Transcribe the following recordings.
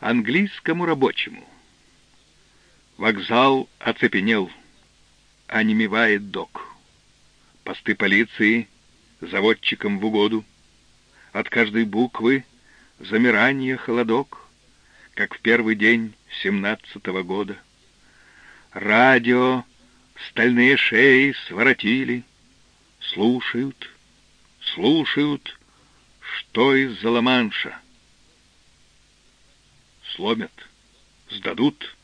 английскому рабочему. Вокзал оцепенел, онемевает док. Посты полиции заводчикам в угоду. От каждой буквы замирание холодок, как в первый день семнадцатого года. Радио стальные шеи своротили, слушают, слушают, что из-за Ла-Манша. Сломят, сдадут,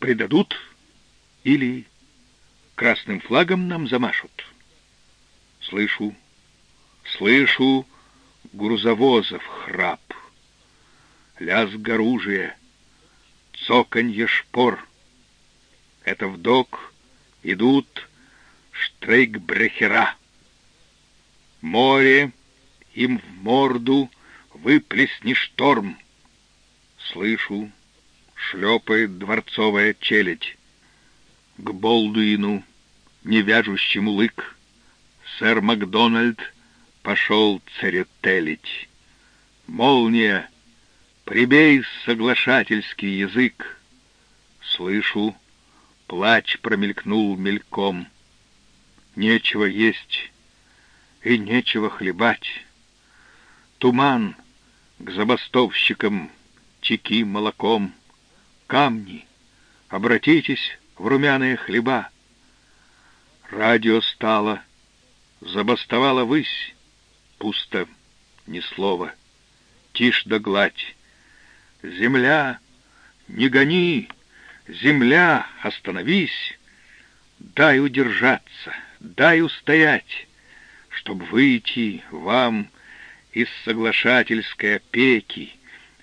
предадут или красным флагом нам замашут. Слышу, слышу грузовозов храп, лязг оружия, цоканье шпор. Это в док идут штрейкбрехера. Море им в морду выплесни шторм. Слышу, шлепает дворцовая челядь. К Болдуину, невяжущему лык, сэр Макдональд пошел церетелить. Молния, прибей соглашательский язык. Слышу, плач промелькнул мельком. Нечего есть и нечего хлебать. Туман к забастовщикам чеки молоком. Камни, обратитесь в румяные хлеба. Радио стало, забастовала высь, пусто, ни слова, тишь да гладь. Земля, не гони, земля, остановись, дай удержаться, дай устоять, чтоб выйти вам из соглашательской опеки,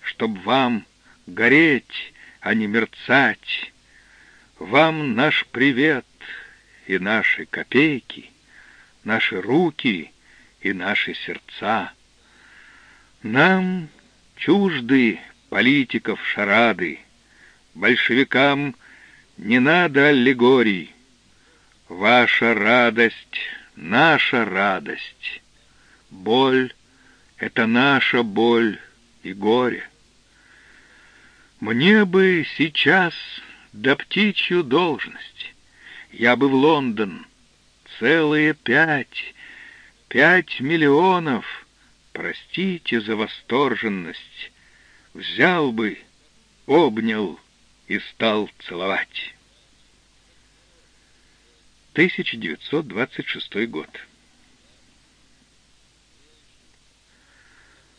чтоб вам гореть, а не мерцать. Вам наш привет и наши копейки, наши руки и наши сердца. Нам чужды политиков шарады, большевикам не надо аллегорий. Ваша радость — наша радость. Боль — это наша боль и горе. Мне бы сейчас да птичью должность. Я бы в Лондон. Целые пять, пять миллионов, простите за восторженность, взял бы, обнял и стал целовать. 1926 год.